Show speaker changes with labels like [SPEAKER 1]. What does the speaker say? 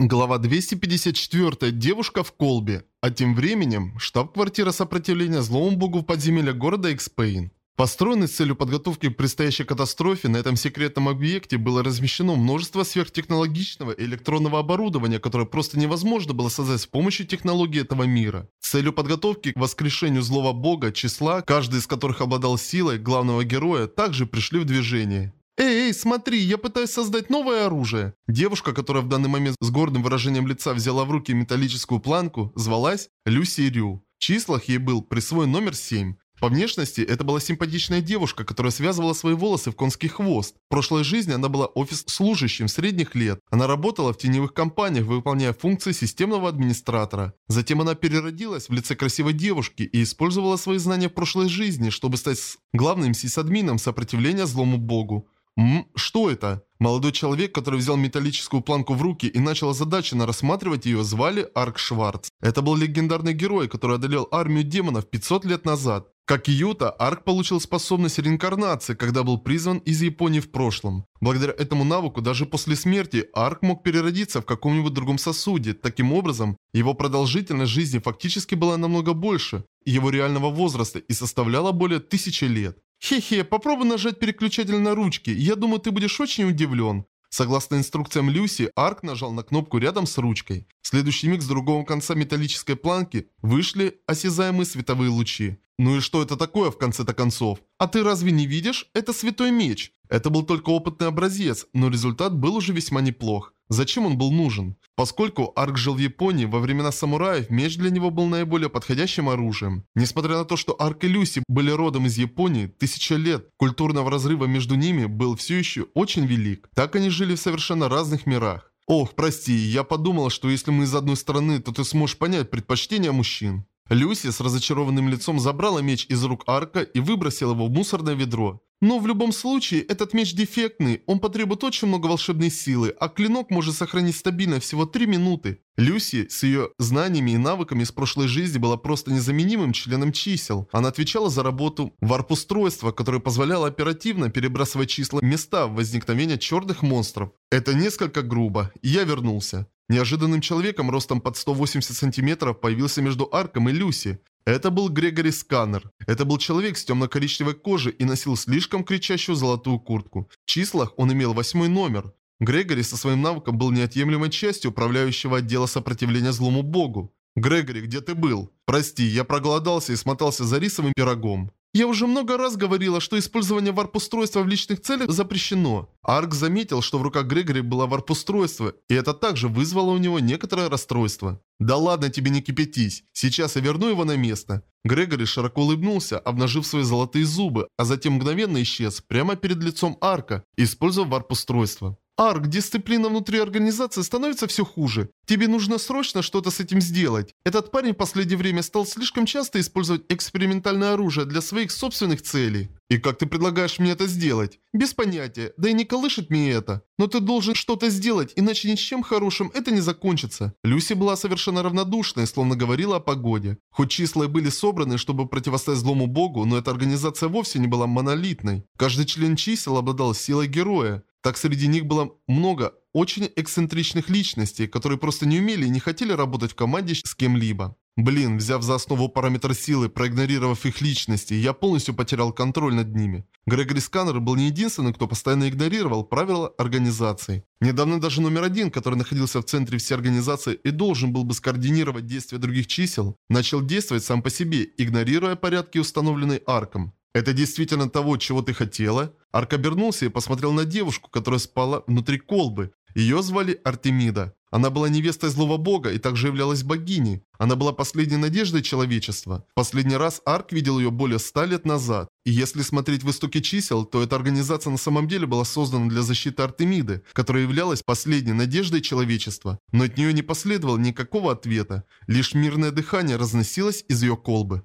[SPEAKER 1] Глава 254. Девушка в колбе. А тем временем, штаб-квартира сопротивления злому богу в подземелье города Экспейн. Построенный с целью подготовки к предстоящей катастрофе, на этом секретном объекте было размещено множество сверхтехнологичного электронного оборудования, которое просто невозможно было создать с помощью технологий этого мира. С целью подготовки к воскрешению злого бога, числа, каждый из которых обладал силой главного героя, также пришли в движение. «Эй, эй, смотри, я пытаюсь создать новое оружие!» Девушка, которая в данный момент с гордым выражением лица взяла в руки металлическую планку, звалась Люси Рю. В числах ей был присвоен номер 7. По внешности это была симпатичная девушка, которая связывала свои волосы в конский хвост. В прошлой жизни она была офис-служащим средних лет. Она работала в теневых компаниях, выполняя функции системного администратора. Затем она переродилась в лице красивой девушки и использовала свои знания в прошлой жизни, чтобы стать главным сисадмином сопротивления злому богу. М, что это? Молодой человек, который взял металлическую планку в руки и начал озадаченно рассматривать ее, звали Арк Шварц. Это был легендарный герой, который одолел армию демонов 500 лет назад. Как и Юта, Арк получил способность реинкарнации, когда был призван из Японии в прошлом. Благодаря этому навыку, даже после смерти, Арк мог переродиться в каком-нибудь другом сосуде. Таким образом, его продолжительность жизни фактически была намного больше его реального возраста и составляла более тысячи лет. «Хе-хе, попробуй нажать переключатель на ручки, я думаю, ты будешь очень удивлен». Согласно инструкциям Люси, Арк нажал на кнопку рядом с ручкой. В следующий миг с другого конца металлической планки вышли осязаемые световые лучи. Ну и что это такое в конце-то концов? А ты разве не видишь? Это святой меч. Это был только опытный образец, но результат был уже весьма неплох. Зачем он был нужен? Поскольку Арк жил в Японии, во времена самураев меч для него был наиболее подходящим оружием. Несмотря на то, что Арк и Люси были родом из Японии, тысяча лет культурного разрыва между ними был все еще очень велик. Так они жили в совершенно разных мирах. Ох, прости, я подумал, что если мы из одной страны, то ты сможешь понять предпочтения мужчин. Люси с разочарованным лицом забрала меч из рук Арка и выбросила его в мусорное ведро. Но в любом случае, этот меч дефектный, он потребует очень много волшебной силы, а клинок может сохранить стабильно всего 3 минуты. Люси с ее знаниями и навыками из прошлой жизни была просто незаменимым членом чисел. Она отвечала за работу варп-устройства, которое позволяло оперативно перебрасывать числа места возникновения черных монстров. Это несколько грубо, я вернулся. Неожиданным человеком ростом под 180 сантиметров появился между Арком и Люси. Это был Грегори Сканер. Это был человек с темно-коричневой кожей и носил слишком кричащую золотую куртку. В числах он имел восьмой номер. Грегори со своим навыком был неотъемлемой частью управляющего отдела сопротивления злому богу. «Грегори, где ты был?» «Прости, я проголодался и смотался за рисовым пирогом». Я уже много раз говорила, что использование варп-устройства в личных целях запрещено. Арк заметил, что в руках Грегори было варп-устройство, и это также вызвало у него некоторое расстройство. «Да ладно тебе не кипятись, сейчас я верну его на место». Грегори широко улыбнулся, обнажив свои золотые зубы, а затем мгновенно исчез прямо перед лицом Арка, используя варп-устройство. Арк, дисциплина внутри организации становится все хуже. Тебе нужно срочно что-то с этим сделать. Этот парень в последнее время стал слишком часто использовать экспериментальное оружие для своих собственных целей. И как ты предлагаешь мне это сделать? Без понятия, да и не колышет мне это. Но ты должен что-то сделать, иначе ни с чем хорошим это не закончится. Люси была совершенно равнодушной, словно говорила о погоде. Хоть числа и были собраны, чтобы противостоять злому богу, но эта организация вовсе не была монолитной. Каждый член чисел обладал силой героя. Так среди них было много очень эксцентричных личностей, которые просто не умели и не хотели работать в команде с кем-либо. Блин, взяв за основу параметр силы, проигнорировав их личности, я полностью потерял контроль над ними. Грегори Сканер был не единственным, кто постоянно игнорировал правила организации. Недавно даже номер один, который находился в центре всей организации и должен был бы скоординировать действия других чисел, начал действовать сам по себе, игнорируя порядки, установленные Арком. «Это действительно того, чего ты хотела?» Арк обернулся и посмотрел на девушку, которая спала внутри колбы. Ее звали Артемида. Она была невестой злого бога и также являлась богиней. Она была последней надеждой человечества. Последний раз Арк видел ее более ста лет назад. И если смотреть в истоки чисел, то эта организация на самом деле была создана для защиты Артемиды, которая являлась последней надеждой человечества. Но от нее не последовало никакого ответа. Лишь мирное дыхание разносилось из ее колбы.